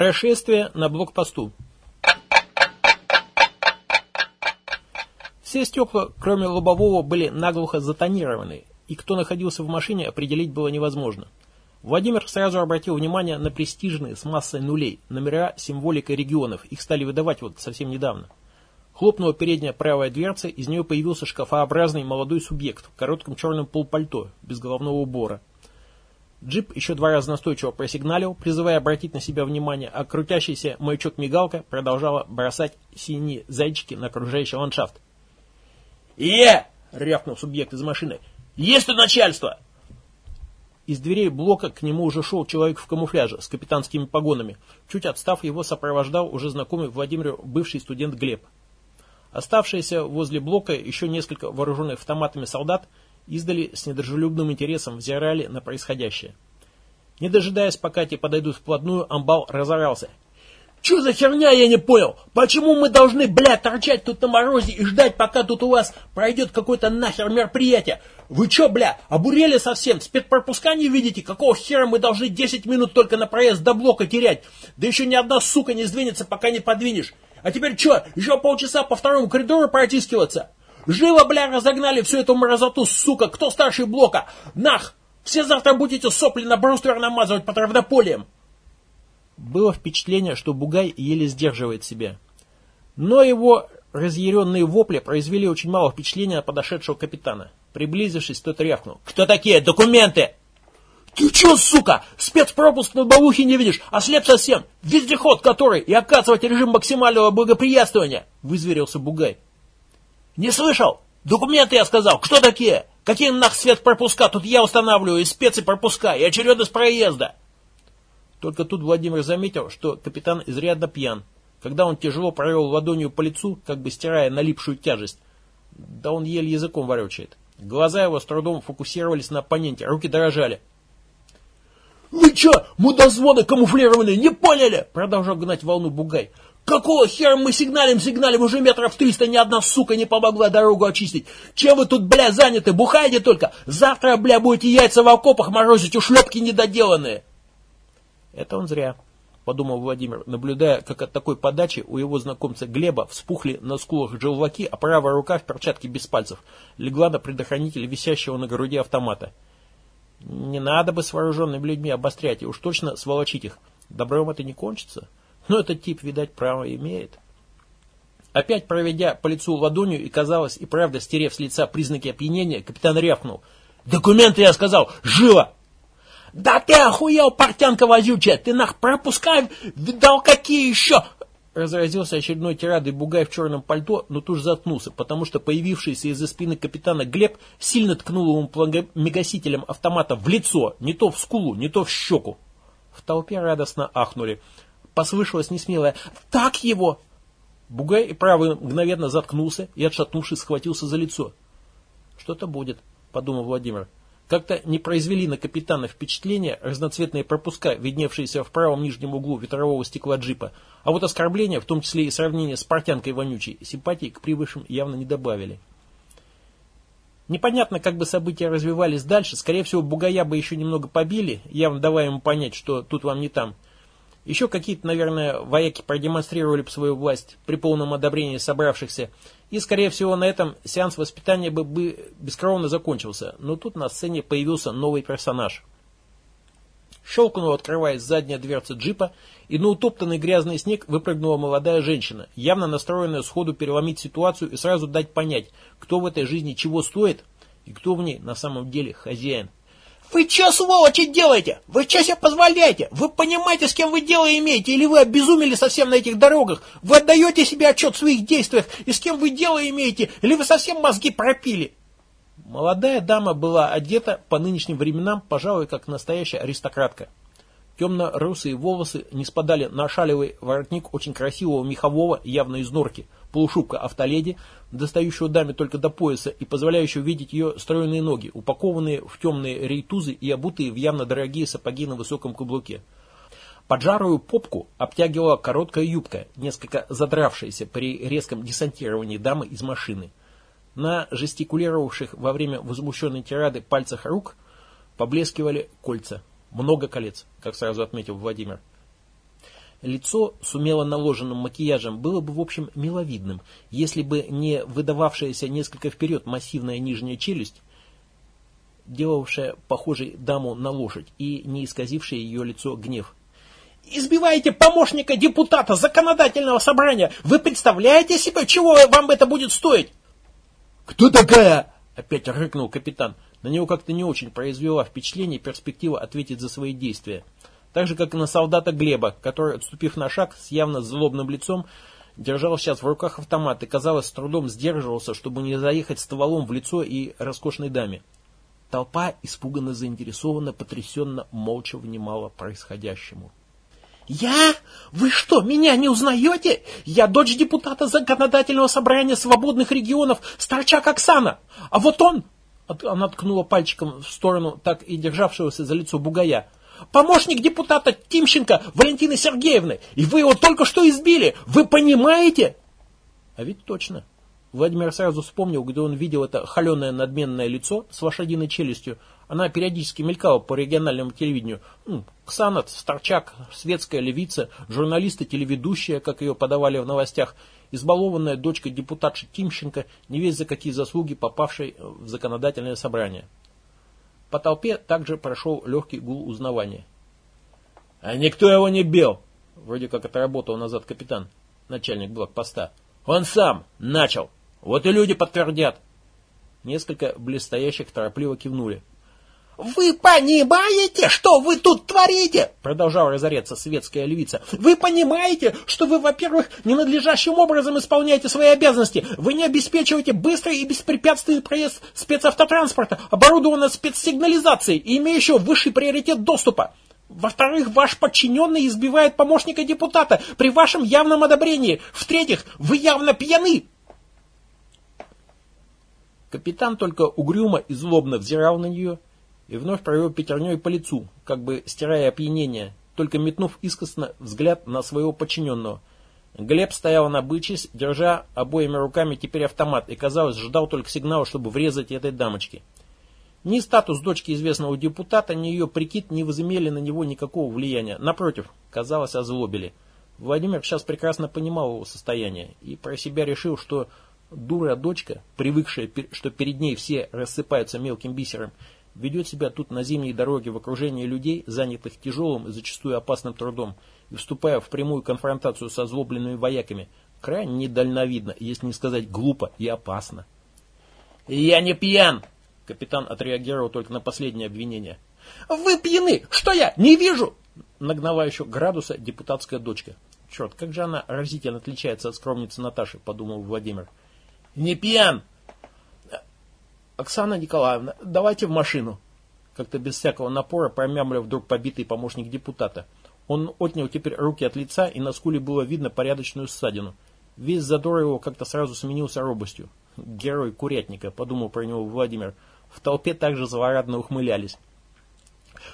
Происшествие на блокпосту. Все стекла, кроме лобового, были наглухо затонированы, и кто находился в машине, определить было невозможно. Владимир сразу обратил внимание на престижные с массой нулей номера символика регионов. Их стали выдавать вот совсем недавно. Хлопнула передняя правая дверца, из нее появился шкафообразный молодой субъект в коротком черном полпальто, без головного убора. Джип еще два раза настойчиво просигналил, призывая обратить на себя внимание, а крутящийся маячок-мигалка продолжала бросать синие зайчики на окружающий ландшафт. «Е!» — рявкнул субъект из машины. «Есть тут начальство!» Из дверей блока к нему уже шел человек в камуфляже с капитанскими погонами. Чуть отстав, его сопровождал уже знакомый Владимиру бывший студент Глеб. Оставшиеся возле блока еще несколько вооруженных автоматами солдат издали с недружелюбным интересом взирали на происходящее. Не дожидаясь, пока те подойдут вплотную, амбал разорался. «Че за херня, я не понял? Почему мы должны, блядь, торчать тут на морозе и ждать, пока тут у вас пройдет какое-то нахер мероприятие? Вы че, бля, обурели совсем? Спецпропуска не видите? Какого хера мы должны 10 минут только на проезд до блока терять? Да еще ни одна сука не сдвинется, пока не подвинешь. А теперь что, еще полчаса по второму коридору протискиваться? Живо, бля, разогнали всю эту мразоту, сука! Кто старший блока? Нах! Все завтра будете сопли на бруствер намазывать под равнополием!» Было впечатление, что Бугай еле сдерживает себя. Но его разъяренные вопли произвели очень мало впечатления на подошедшего капитана. Приблизившись, тот рявкнул. «Кто такие? Документы!» «Ты че, сука, спецпропуск на бабухе не видишь? Ослеп совсем! Вездеход который и оказывать режим максимального благоприятствования!» Вызверился Бугай. «Не слышал? Документы, я сказал. Кто такие? Какие нах свет пропуска? Тут я устанавливаю и спецы пропуска, и очередность проезда». Только тут Владимир заметил, что капитан изрядно пьян. Когда он тяжело провел ладонью по лицу, как бы стирая налипшую тяжесть, да он еле языком ворочает. Глаза его с трудом фокусировались на оппоненте, руки дрожали. «Вы че, мудозвоны камуфлированные, не поняли?» Продолжал гнать волну Бугай. Какого хера мы сигналим, сигналим, уже метров триста ни одна сука не помогла дорогу очистить. Чем вы тут, бля, заняты? Бухаете только? Завтра, бля, будете яйца в окопах морозить, ушлепки недоделанные. Это он зря, подумал Владимир, наблюдая, как от такой подачи у его знакомца Глеба вспухли на скулах желваки, а правая рука в перчатке без пальцев легла на предохранитель висящего на груди автомата. Не надо бы с вооруженными людьми обострять и уж точно сволочить их. Добром это не кончится. Но этот тип, видать, право имеет. Опять проведя по лицу ладонью и, казалось, и правда стерев с лица признаки опьянения, капитан рявкнул. «Документы, я сказал! Живо!» «Да ты охуел, портянка возючая! Ты нах пропускай! Видал, какие еще!» Разразился очередной тирадой бугай в черном пальто, но тут же заткнулся, потому что появившийся из-за спины капитана Глеб сильно ткнул ему мегасителем автомата в лицо, не то в скулу, не то в щеку. В толпе радостно ахнули послышалось несмелое «Так его!». Бугай и правый мгновенно заткнулся и, отшатнувшись, схватился за лицо. «Что-то будет», — подумал Владимир. Как-то не произвели на капитана впечатление разноцветные пропуска, видневшиеся в правом нижнем углу ветрового стекла джипа, а вот оскорбления, в том числе и сравнение с портянкой вонючей, симпатии к прибывшим явно не добавили. Непонятно, как бы события развивались дальше. Скорее всего, Бугая бы еще немного побили, явно давая ему понять, что тут вам не там. Еще какие-то, наверное, вояки продемонстрировали бы свою власть при полном одобрении собравшихся. И, скорее всего, на этом сеанс воспитания бы, бы бескровно закончился. Но тут на сцене появился новый персонаж. Щелкнула, открываясь задняя дверца джипа, и на утоптанный грязный снег выпрыгнула молодая женщина, явно настроенная сходу переломить ситуацию и сразу дать понять, кто в этой жизни чего стоит и кто в ней на самом деле хозяин. «Вы что, сволочи, делаете? Вы что себе позволяете? Вы понимаете, с кем вы дело имеете? Или вы обезумели совсем на этих дорогах? Вы отдаете себе отчет в своих действиях? И с кем вы дело имеете? Или вы совсем мозги пропили?» Молодая дама была одета по нынешним временам, пожалуй, как настоящая аристократка. Темно-русые волосы не спадали на шалевый воротник очень красивого мехового, явно из норки, полушубка автоледи, достающего даме только до пояса и позволяющего видеть ее стройные ноги, упакованные в темные рейтузы и обутые в явно дорогие сапоги на высоком каблуке. Поджарую попку обтягивала короткая юбка, несколько задравшаяся при резком десантировании дамы из машины. На жестикулировавших во время возмущенной тирады пальцах рук поблескивали кольца. Много колец, как сразу отметил Владимир. Лицо с умело наложенным макияжем было бы, в общем, миловидным, если бы не выдававшаяся несколько вперед массивная нижняя челюсть, делавшая похожей даму на лошадь, и не исказившая ее лицо гнев. «Избиваете помощника депутата законодательного собрания! Вы представляете себе, чего вам это будет стоить?» «Кто такая?» — опять рыкнул капитан. На него как-то не очень произвела впечатление перспектива ответить за свои действия. Так же, как и на солдата Глеба, который, отступив на шаг с явно злобным лицом, держал сейчас в руках автомат и, казалось, с трудом сдерживался, чтобы не заехать стволом в лицо и роскошной даме. Толпа, испуганно заинтересованно, потрясенно, молча внимала происходящему. «Я? Вы что, меня не узнаете? Я дочь депутата законодательного собрания свободных регионов Старчак Оксана. А вот он...» Она ткнула пальчиком в сторону так и державшегося за лицо бугая. «Помощник депутата Тимченко Валентины Сергеевны. И вы его только что избили. Вы понимаете?» А ведь точно. Владимир сразу вспомнил, где он видел это холеное надменное лицо с лошадиной челюстью. Она периодически мелькала по региональному телевидению. Ну, Ксанат, Старчак, светская левица, журналисты, телеведущая, как ее подавали в новостях, избалованная дочка депутатши Тимченко, не весь за какие заслуги попавшей в законодательное собрание. По толпе также прошел легкий гул узнавания. «А никто его не бил!» Вроде как отработал назад капитан, начальник блокпоста. «Он сам начал!» Вот и люди подтвердят. Несколько блестящих торопливо кивнули. «Вы понимаете, что вы тут творите?» Продолжала разореться светская львица. «Вы понимаете, что вы, во-первых, ненадлежащим образом исполняете свои обязанности. Вы не обеспечиваете быстрый и беспрепятственный проезд спецавтотранспорта, оборудованного спецсигнализацией и имеющего высший приоритет доступа. Во-вторых, ваш подчиненный избивает помощника депутата при вашем явном одобрении. В-третьих, вы явно пьяны. Капитан только угрюмо и злобно взирал на нее и вновь провел пятерней по лицу, как бы стирая опьянение, только метнув искосно взгляд на своего подчиненного. Глеб стоял на набычись, держа обоими руками теперь автомат, и, казалось, ждал только сигнала, чтобы врезать этой дамочке. Ни статус дочки известного депутата, ни ее прикид не возымели на него никакого влияния. Напротив, казалось, озлобили. Владимир сейчас прекрасно понимал его состояние и про себя решил, что Дура дочка, привыкшая, что перед ней все рассыпаются мелким бисером, ведет себя тут на зимней дороге в окружении людей, занятых тяжелым и зачастую опасным трудом, и вступая в прямую конфронтацию со злобленными вояками, крайне недальновидно, если не сказать глупо и опасно. «Я не пьян!» Капитан отреагировал только на последнее обвинение. «Вы пьяны! Что я, не вижу?» Нагнала еще градуса депутатская дочка. Черт, как же она разительно отличается от скромницы Наташи, подумал Владимир. Не пьян. Оксана Николаевна, давайте в машину. Как-то без всякого напора промямлил вдруг побитый помощник депутата. Он отнял теперь руки от лица, и на скуле было видно порядочную ссадину. Весь задор его как-то сразу сменился робостью. Герой курятника, подумал про него Владимир. В толпе также злорадно ухмылялись.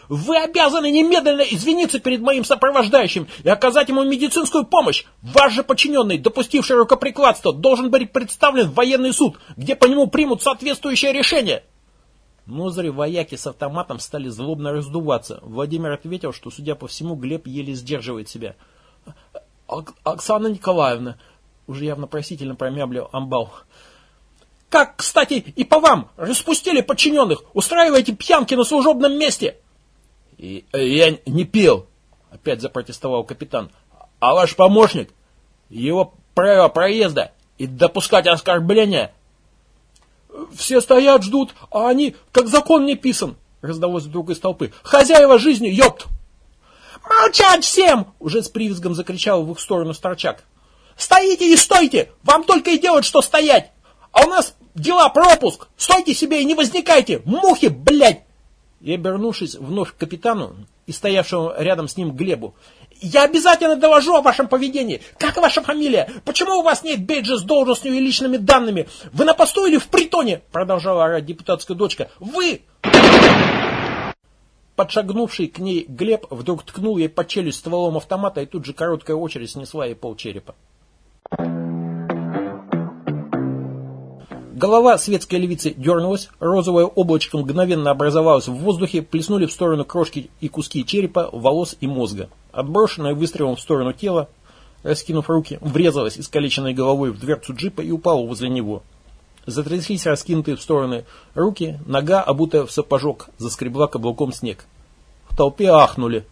Вы обязаны немедленно извиниться перед моим сопровождающим и оказать ему медицинскую помощь. Ваш же подчиненный, допустивший рукоприкладство, должен быть представлен в военный суд, где по нему примут соответствующее решение. Ноздри вояки с автоматом стали злобно раздуваться. Владимир ответил, что, судя по всему, Глеб еле сдерживает себя. «Оксана Николаевна», уже явно просительно промямлил Амбал, как, кстати, и по вам, распустили подчиненных, устраиваете пьянки на служебном месте. И, э, я не пил, опять запротестовал капитан. А ваш помощник, его право проезда и допускать оскорбления. Все стоят, ждут, а они, как закон не писан, раздалось вдруг из толпы. Хозяева жизни, ёпт! «Молчать всем!» — уже с привизгом закричал в их сторону Старчак. «Стоите и стойте! Вам только и делать, что стоять! А у нас дела пропуск! Стойте себе и не возникайте! Мухи, блядь!» И, обернувшись вновь к капитану и стоявшему рядом с ним Глебу, «Я обязательно доложу о вашем поведении. Как ваша фамилия? Почему у вас нет бейджа с должностью и личными данными? Вы на посту или в притоне?» Продолжала орать депутатская дочка. «Вы!» Подшагнувший к ней Глеб вдруг ткнул ей под челюсть стволом автомата, и тут же короткая очередь снесла ей полчерепа. Голова светской львицы дернулась, розовое облачко мгновенно образовалось в воздухе, плеснули в сторону крошки и куски черепа, волос и мозга. Отброшенное выстрелом в сторону тела, раскинув руки, врезалась искалеченной головой в дверцу джипа и упала возле него. Затряслись раскинутые в стороны руки, нога, обутая в сапожок, заскребла каблуком снег. В толпе ахнули.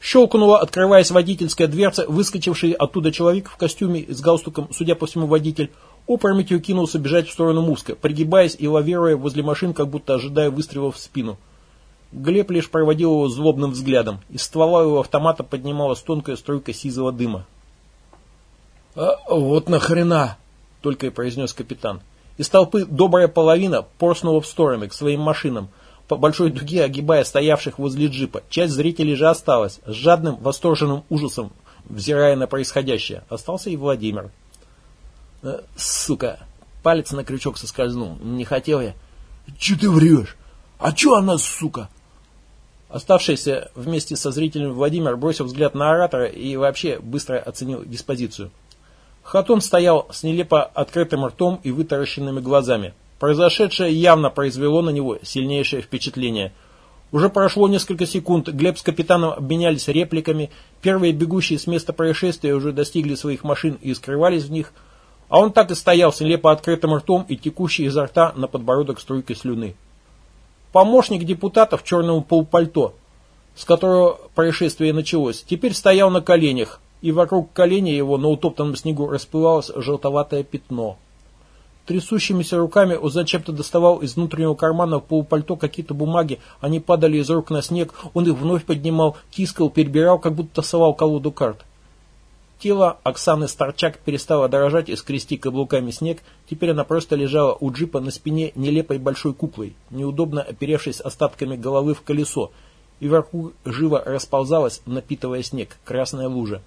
Щелкнула, открываясь водительская дверца, выскочивший оттуда человек в костюме с галстуком, судя по всему водитель, опрометью кинулся бежать в сторону Муска, пригибаясь и лавируя возле машин, как будто ожидая выстрела в спину. Глеб лишь проводил его злобным взглядом. Из ствола его автомата поднималась тонкая струйка сизого дыма. «А вот нахрена!» — только и произнес капитан. Из толпы добрая половина порснула в стороны, к своим машинам, по большой дуге огибая стоявших возле джипа. Часть зрителей же осталась, с жадным, восторженным ужасом, взирая на происходящее. Остался и Владимир. «Э, «Сука!» Палец на крючок соскользнул. «Не хотел я». «Че ты врешь? А че она, сука?» Оставшийся вместе со зрителем Владимир бросил взгляд на оратора и вообще быстро оценил диспозицию. Хатун стоял с нелепо открытым ртом и вытаращенными глазами. Произошедшее явно произвело на него сильнейшее впечатление. Уже прошло несколько секунд, Глеб с капитаном обменялись репликами, первые бегущие с места происшествия уже достигли своих машин и скрывались в них, а он так и стоял с нелепо открытым ртом и текущей изо рта на подбородок струйкой слюны. Помощник депутата в черном полупальто, с которого происшествие началось, теперь стоял на коленях, и вокруг коленя его на утоптанном снегу расплывалось желтоватое пятно. Трясущимися руками он зачем-то доставал из внутреннего кармана в полупальто какие-то бумаги, они падали из рук на снег, он их вновь поднимал, тискал, перебирал, как будто совал колоду карт. Тело Оксаны Старчак перестало дорожать и скрести каблуками снег, теперь она просто лежала у джипа на спине нелепой большой куклой, неудобно оперевшись остатками головы в колесо, и вверху живо расползалась, напитывая снег, красная лужа.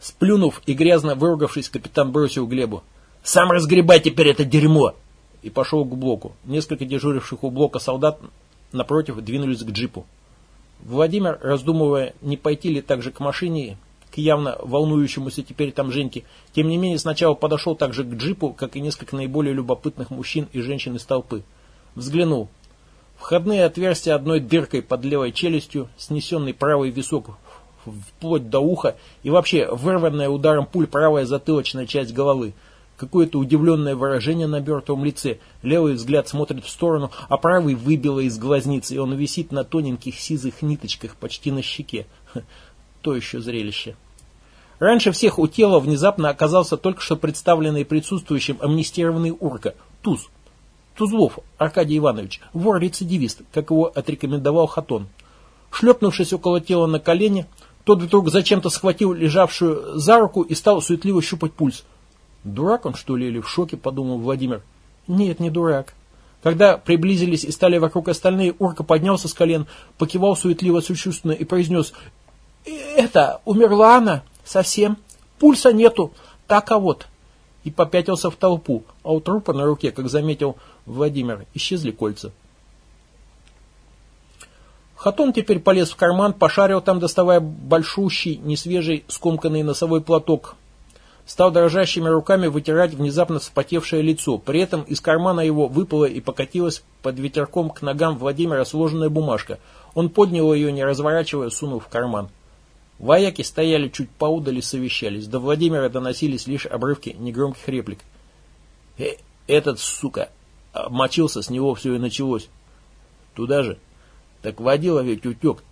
Сплюнув и грязно выругавшись, капитан бросил Глебу. «Сам разгребай теперь это дерьмо!» И пошел к блоку. Несколько дежуривших у блока солдат напротив двинулись к джипу. Владимир, раздумывая, не пойти ли также к машине, к явно волнующемуся теперь там Женьке, тем не менее сначала подошел также к джипу, как и несколько наиболее любопытных мужчин и женщин из толпы. Взглянул. Входные отверстия одной дыркой под левой челюстью, снесенный правый висок вплоть до уха и вообще вырванная ударом пуль правая затылочная часть головы. Какое-то удивленное выражение на мертвом лице. Левый взгляд смотрит в сторону, а правый выбило из глазницы, и он висит на тоненьких сизых ниточках почти на щеке. То еще зрелище. Раньше всех у тела внезапно оказался только что представленный присутствующим амнистированный урка, Туз. Тузлов Аркадий Иванович, вор-рецидивист, как его отрекомендовал Хатон. Шлепнувшись около тела на колени, тот вдруг зачем-то схватил лежавшую за руку и стал суетливо щупать пульс. Дурак он, что ли, или в шоке, подумал Владимир. Нет, не дурак. Когда приблизились и стали вокруг остальные, Урка поднялся с колен, покивал суетливо, сочувственно и произнес «Это, умерла она? Совсем? Пульса нету. Так а вот». И попятился в толпу, а у трупа на руке, как заметил Владимир, исчезли кольца. Хатон теперь полез в карман, пошарил там, доставая большущий, несвежий, скомканный носовой платок. Стал дрожащими руками вытирать внезапно вспотевшее лицо. При этом из кармана его выпала и покатилась под ветерком к ногам Владимира сложенная бумажка. Он поднял ее, не разворачивая, сунув в карман. Вояки стояли чуть поудали, совещались. До Владимира доносились лишь обрывки негромких реплик. «Э, этот, сука, обмочился, с него все и началось. Туда же так водила ведь утек.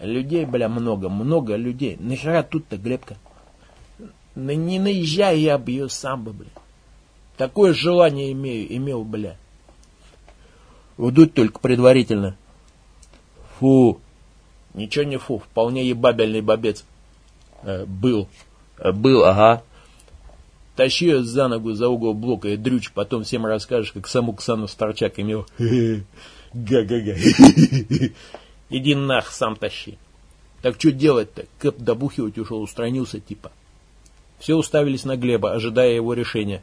Людей, бля, много, много людей. Нахера тут-то, Глебка? На, не наезжай, я бы ее сам бы, бля. Такое желание имею, имел, бля. Вдуть только предварительно. Фу. Ничего не фу, вполне ебабельный бобец. Э, был. Э, был, ага. Тащи ее за ногу за угол блока и дрючь, потом всем расскажешь, как саму Ксану Старчак имел. Га-га-га. Иди нах, сам тащи. Так что делать-то? Кэп добухивать ушел, устранился типа. Все уставились на Глеба, ожидая его решения.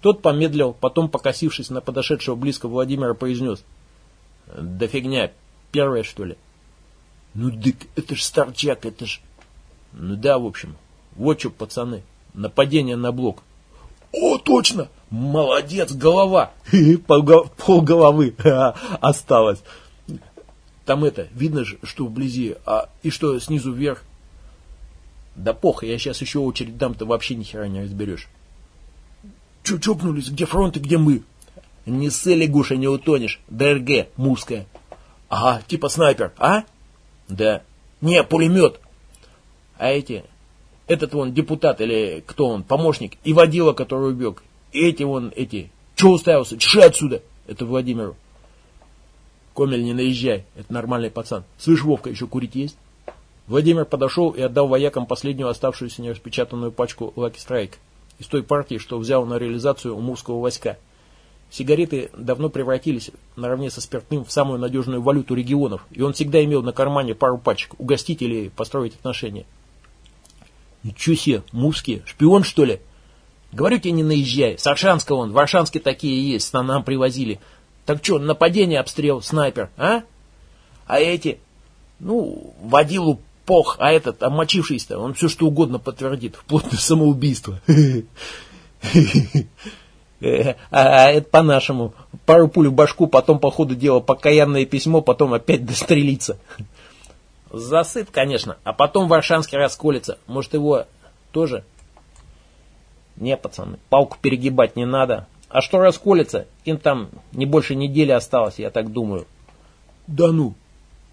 Тот помедлил, потом, покосившись на подошедшего близко Владимира, произнес. Да фигня, первое что ли? Ну дык, это ж старчак, это ж... Ну да, в общем. Вот что, пацаны, нападение на блок. О, точно! Молодец, голова! Пол головы осталось. Там это, видно же, что вблизи, а и что снизу вверх. Да похуй, я сейчас еще очередь дам, ты вообще ни хера не разберешь. Че чокнулись, где фронт и где мы? Не ссы, лягуша, не утонешь. ДРГ, муская. Ага, типа снайпер, а? Да. Не, пулемет. А эти, этот вон депутат или кто он, помощник, и водила, который убег. Эти вон, эти. Че уставился? Чеши отсюда. Это Владимиру. Комель, не наезжай, это нормальный пацан. Слышь, Вовка, еще курить есть? Владимир подошел и отдал воякам последнюю оставшуюся нераспечатанную пачку Lucky Strike из той партии, что взял на реализацию у Мурского войска. Сигареты давно превратились, наравне со спиртным, в самую надежную валюту регионов, и он всегда имел на кармане пару пачек, угостить или построить отношения. Ничего себе, Мурские, шпион что ли? Говорю тебе, не наезжай, с Аршанска он, в Аршанске такие есть, на нам привозили. Так что, нападение, обстрел, снайпер, а? А эти, ну, водилу пох, а этот, обмочившийся, он все что угодно подтвердит, вплоть до самоубийства. А, а это по-нашему. Пару пуль в башку, потом по ходу дела покаянное письмо, потом опять дострелиться. Засыт, конечно, а потом Варшанский расколется. Может, его тоже? Не, пацаны, палку перегибать не надо. А что расколется? Им там не больше недели осталось, я так думаю. Да ну.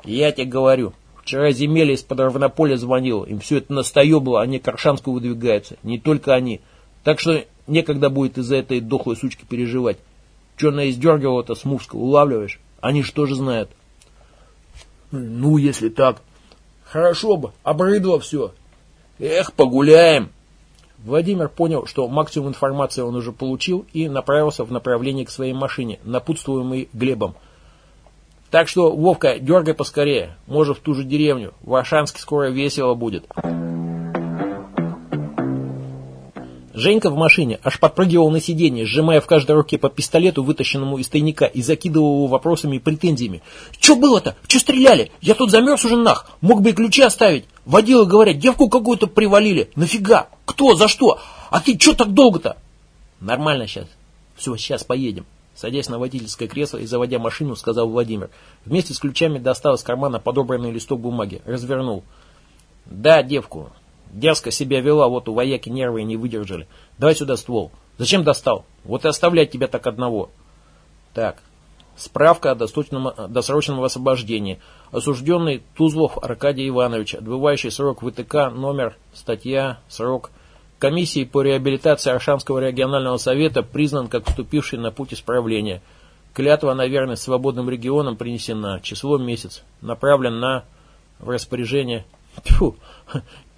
Я тебе говорю. Вчера земелья из-под равнополя звонил. Им все это настоебало, они к Аршанску выдвигаются. Не только они. Так что некогда будет из-за этой дохлой сучки переживать. Че она издергивала-то с Мувска, улавливаешь? Они же тоже знают. Ну, если так. Хорошо бы, обрыдло все. Эх, погуляем. Владимир понял, что максимум информации он уже получил и направился в направлении к своей машине, напутствуемый Глебом – так что, Вовка, дергай поскорее. Может, в ту же деревню. В Ашанске скоро весело будет. Женька в машине аж подпрыгивал на сиденье, сжимая в каждой руке по пистолету, вытащенному из тайника, и закидывал его вопросами и претензиями. «Че было-то? Че стреляли? Я тут замерз уже нах. Мог бы и ключи оставить. Водила, говорят, девку какую-то привалили. Нафига? Кто? За что? А ты че так долго-то?» «Нормально сейчас. Все, сейчас поедем». Садясь на водительское кресло и заводя машину, сказал Владимир. Вместе с ключами достал из кармана подобранный листок бумаги. Развернул. Да, девку. Дерзко себя вела, вот у вояки нервы не выдержали. Давай сюда ствол. Зачем достал? Вот и оставлять тебя так одного. Так. Справка о досрочном, досрочном освобождении. Осужденный Тузлов Аркадий Иванович, отбывающий срок ВТК, номер, статья, срок комиссии по реабилитации Аршанского регионального совета признан как вступивший на путь исправления. Клятва на верность свободным регионам принесена. Число месяц. Направлен на в распоряжение. Тьфу,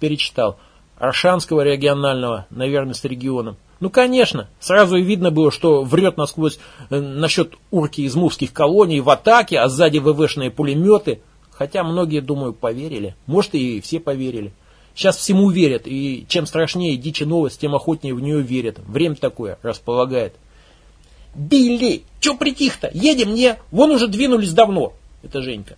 перечитал. Аршанского регионального на верность регионам. Ну, конечно, сразу и видно было, что врет насквозь э, насчет урки из мувских колоний в атаке, а сзади ВВшные пулеметы. Хотя многие, думаю, поверили. Может, и все поверили. Сейчас всему верят, и чем страшнее дичи новость, тем охотнее в нее верят. Время такое располагает. «Билли, че притих-то? Едем, не? Вон уже двинулись давно!» Это Женька.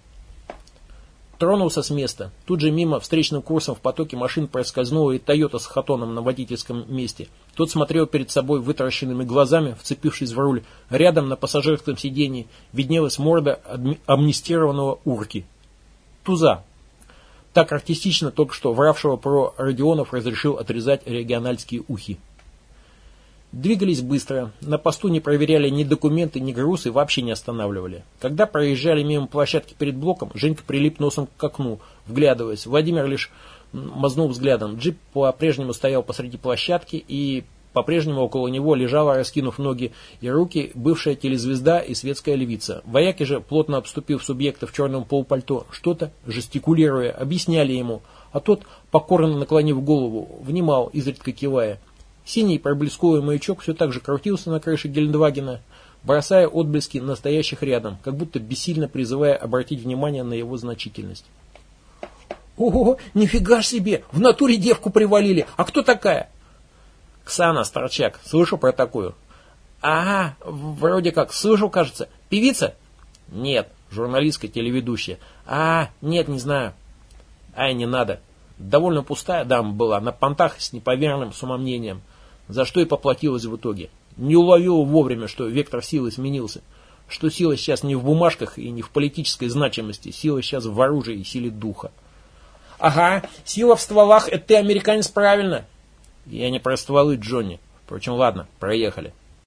Тронулся с места. Тут же мимо встречным курсом в потоке машин проскользнула и Тойота с Хатоном на водительском месте. Тот смотрел перед собой вытаращенными глазами, вцепившись в руль. Рядом на пассажирском сиденье виднелась морда амнистированного урки. Туза, так артистично только что вравшего про Родионов разрешил отрезать региональские ухи. Двигались быстро, на посту не проверяли ни документы, ни груз и вообще не останавливали. Когда проезжали мимо площадки перед блоком, Женька прилип носом к окну, вглядываясь. Владимир лишь мазнул взглядом. Джип по-прежнему стоял посреди площадки и по-прежнему около него лежала, раскинув ноги и руки, бывшая телезвезда и светская львица. Вояки же, плотно обступив субъекта в черном полупальто, что-то, жестикулируя, объясняли ему, а тот, покорно наклонив голову, внимал, изредка кивая. Синий проблесковый маячок все так же крутился на крыше Гельндвагена, бросая отблески настоящих рядом, как будто бессильно призывая обратить внимание на его значительность. «Ого, нифига ж себе! В натуре девку привалили! А кто такая?» Ксана Старчак. Слышал про такую? Ага, вроде как. Слышал, кажется. Певица? Нет, журналистка, телеведущая. А, нет, не знаю. Ай, не надо. Довольно пустая дама была, на понтах с неповерным самомнением. За что и поплатилась в итоге. Не уловила вовремя, что вектор силы сменился. Что сила сейчас не в бумажках и не в политической значимости. Сила сейчас в оружии и силе духа. Ага, сила в стволах, это ты, американец, правильно. Я не про стволы, Джонни. Впрочем, ладно, проехали.